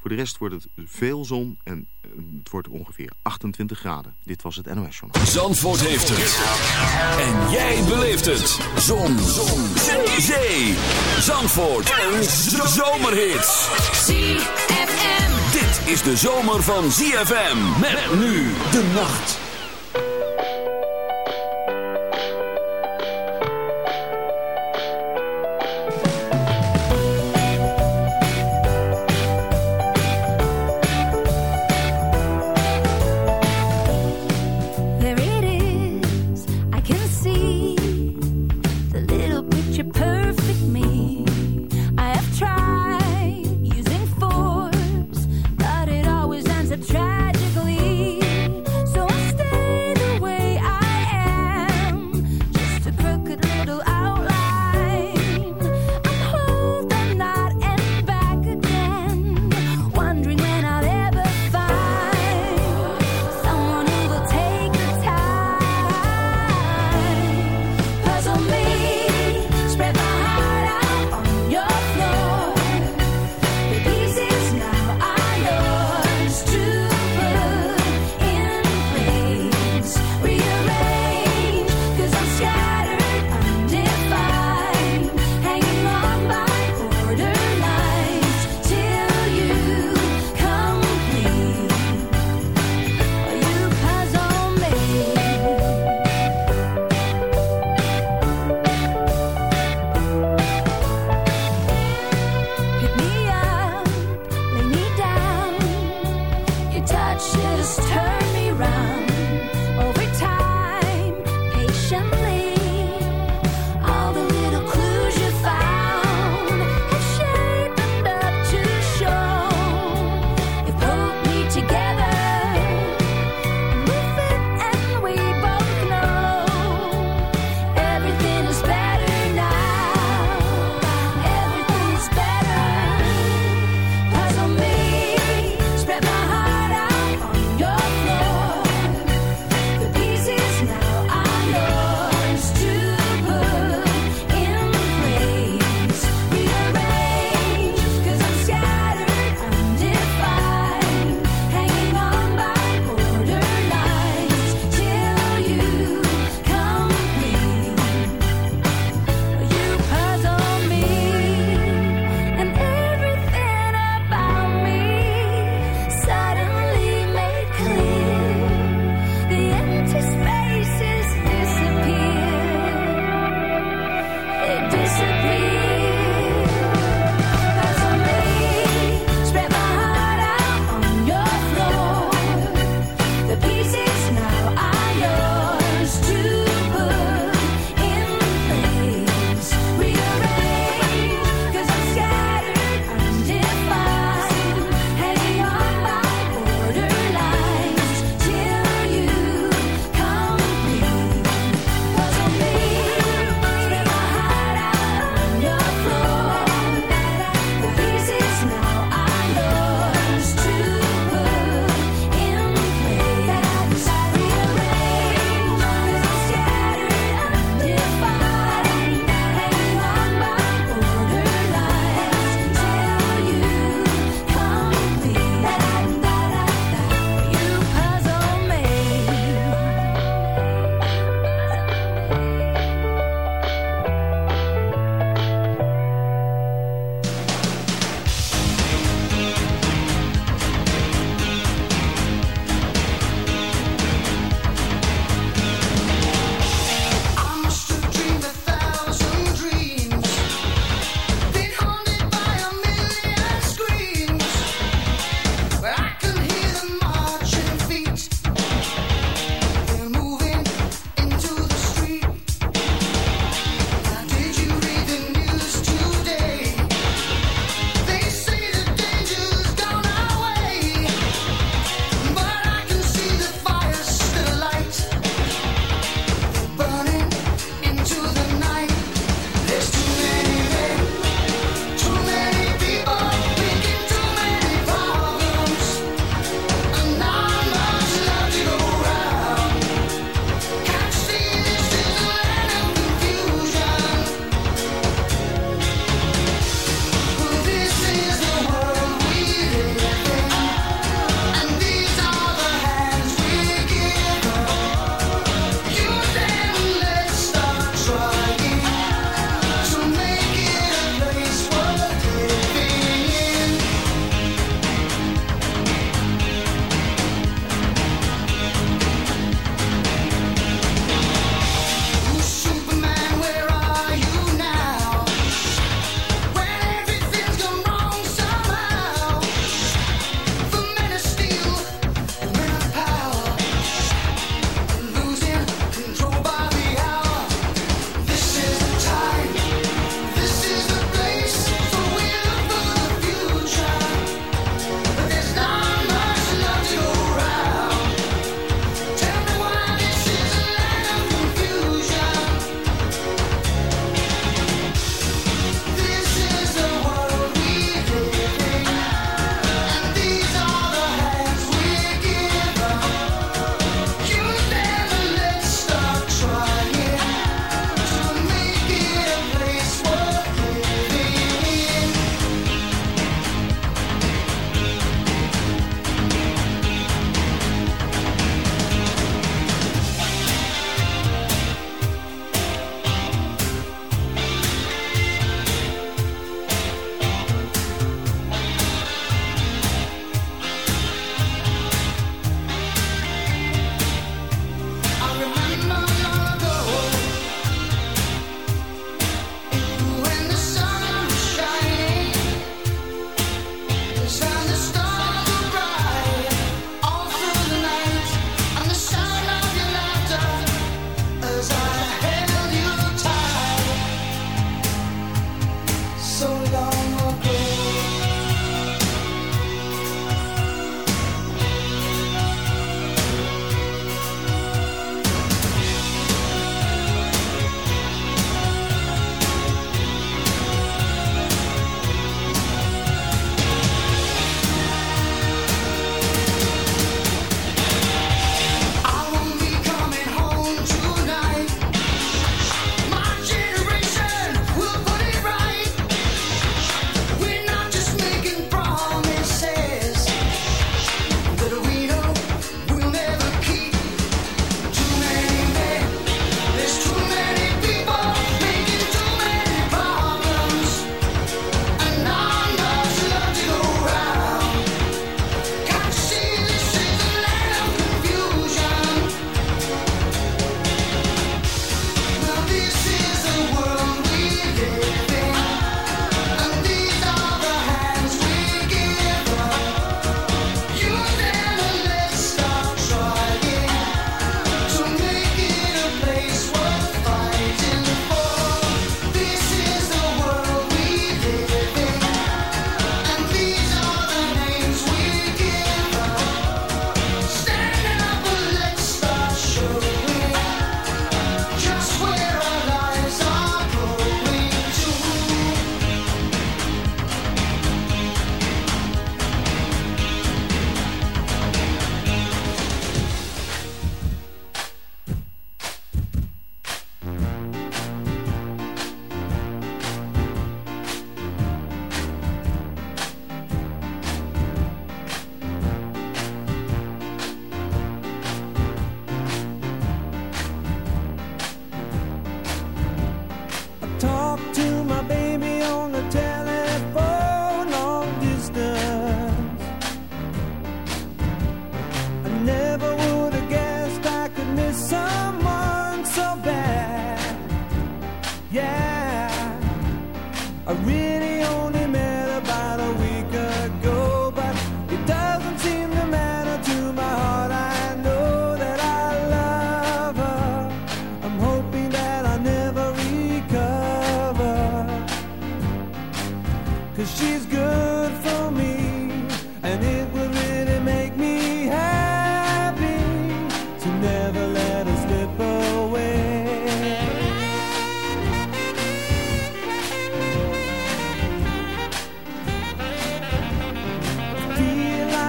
Voor de rest wordt het veel zon en het wordt ongeveer 28 graden. Dit was het NOS Journal. Zandvoort heeft het. En jij beleeft het. Zon. zon. Zee. Zee. Zandvoort. Een zomerhit. ZFM. Dit is de zomer van ZFM. Met nu de nacht.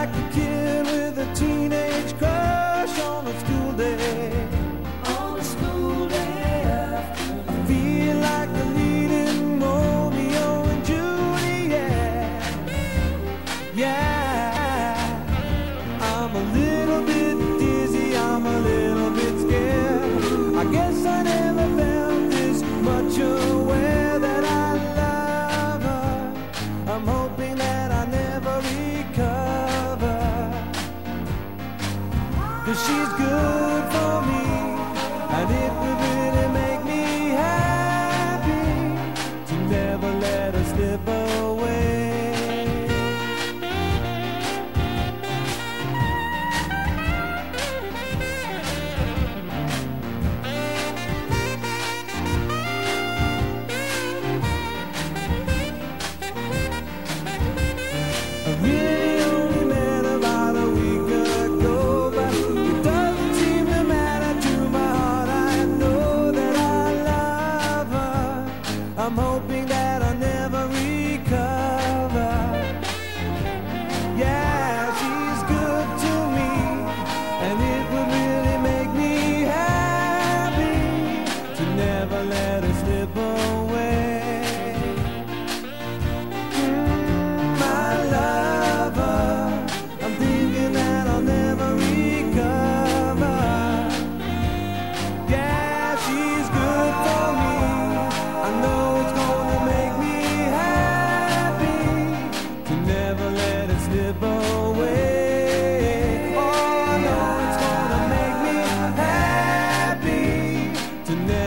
like a kid.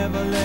never let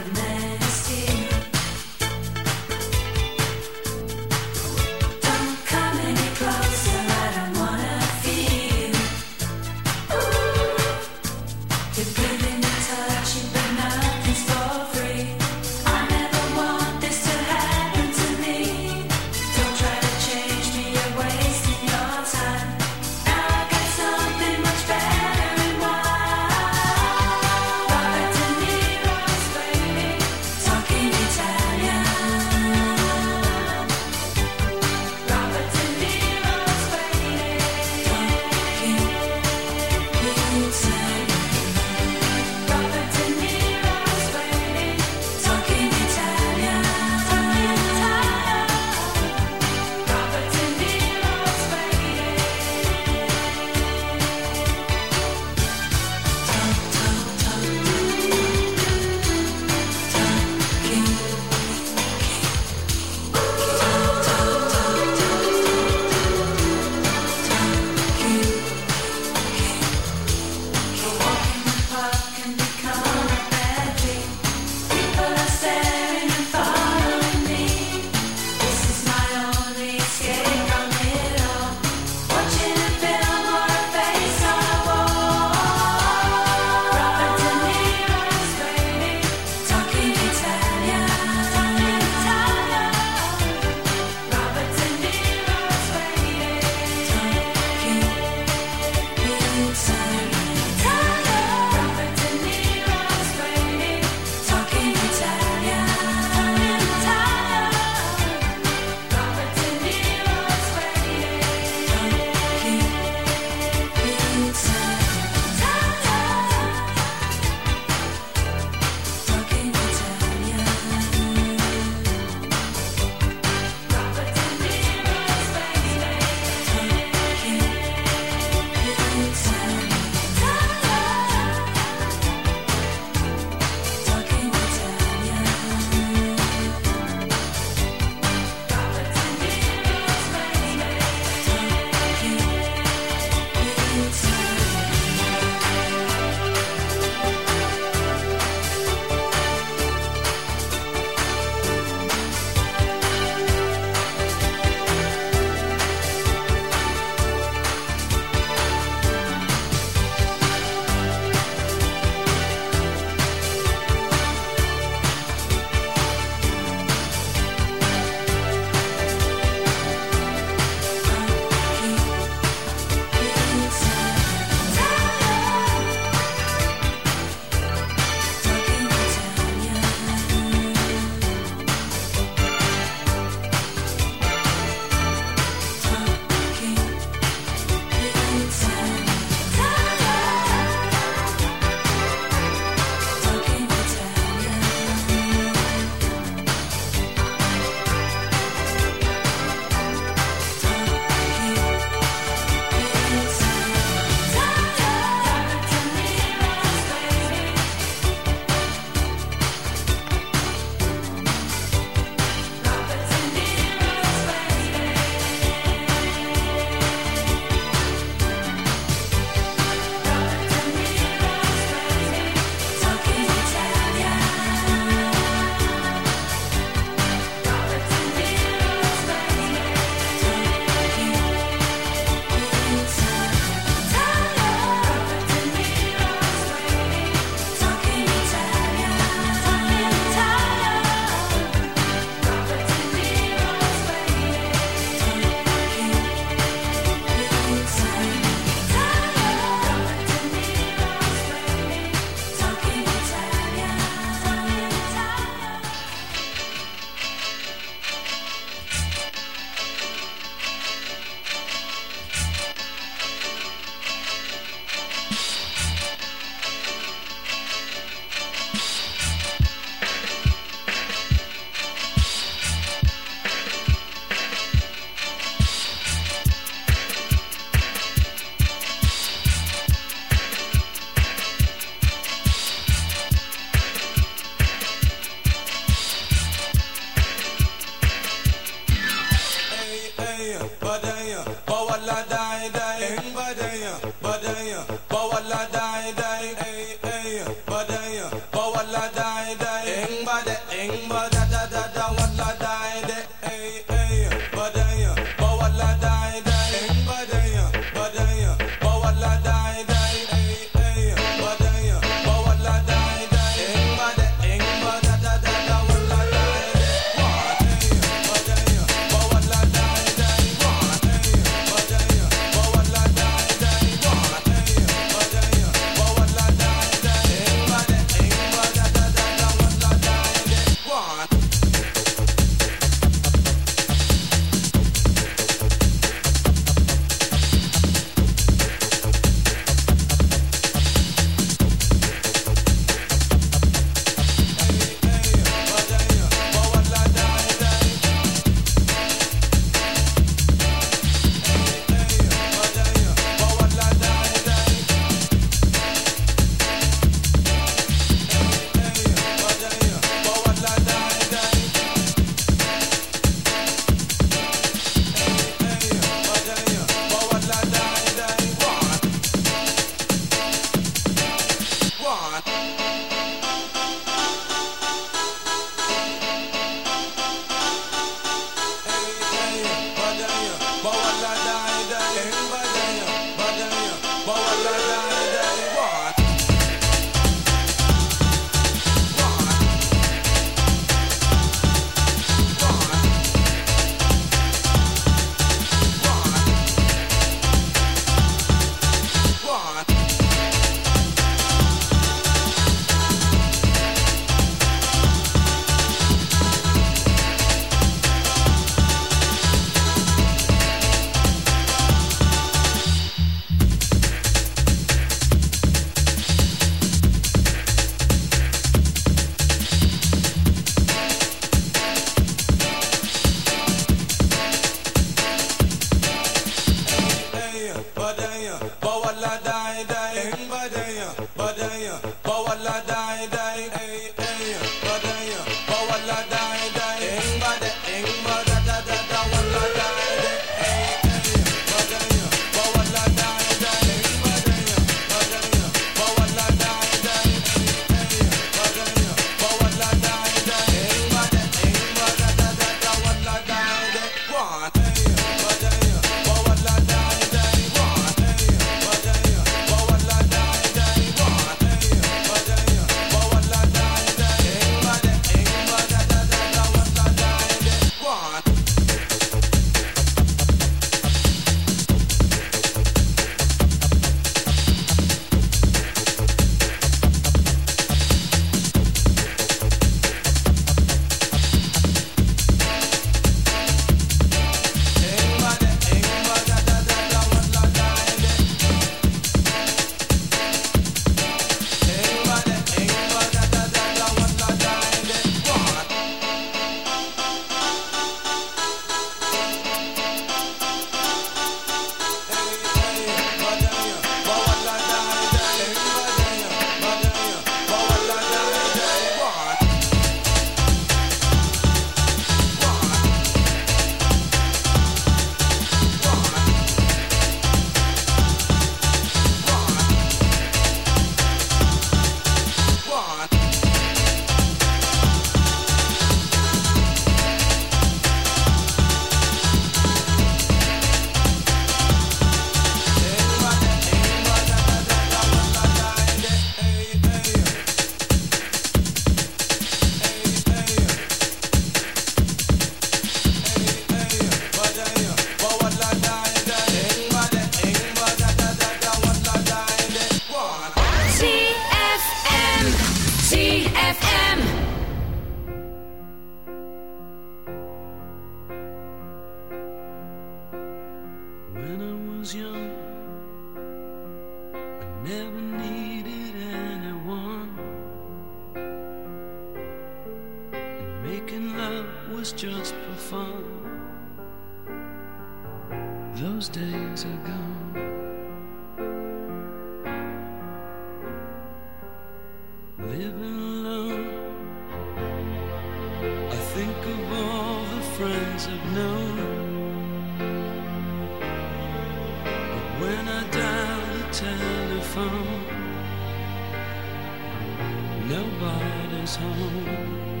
Nobody's home.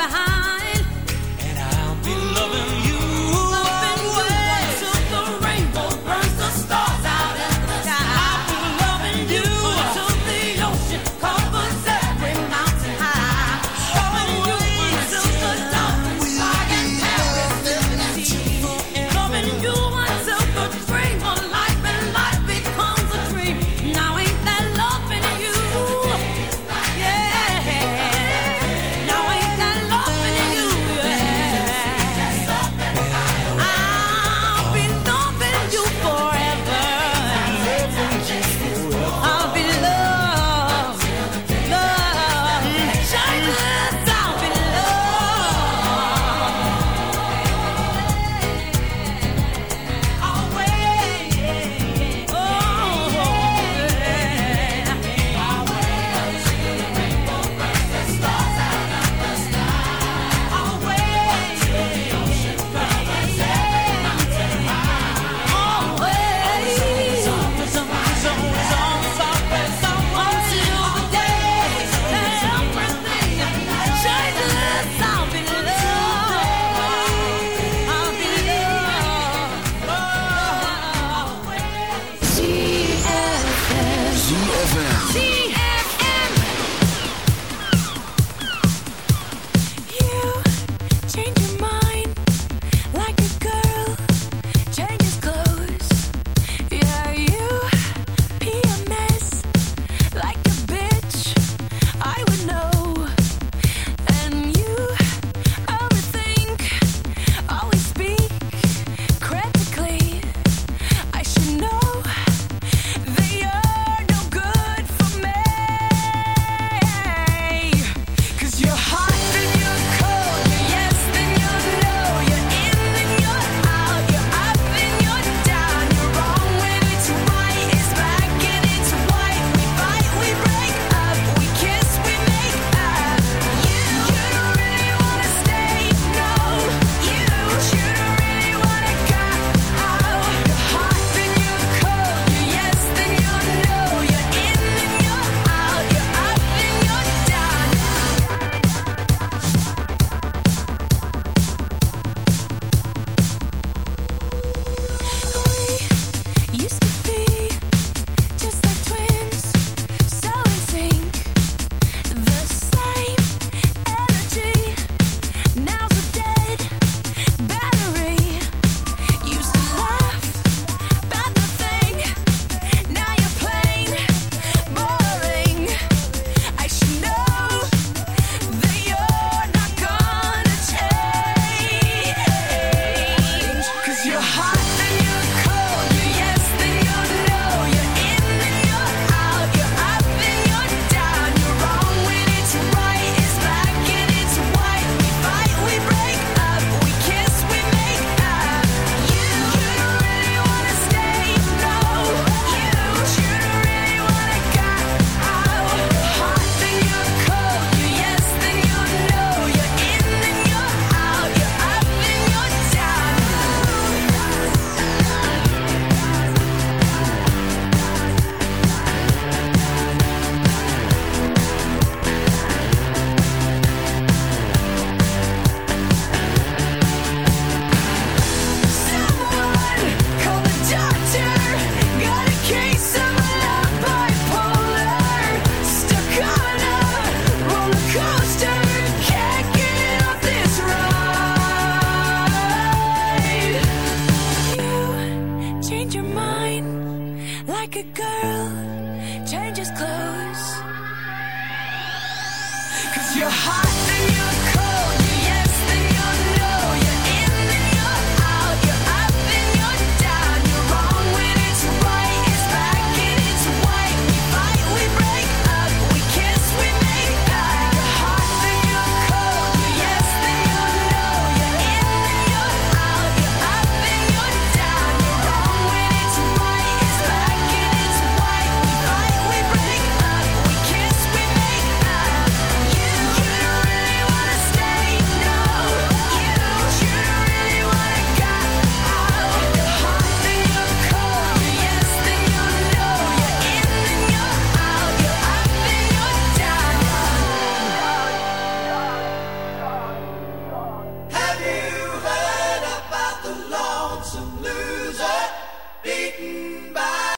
behind.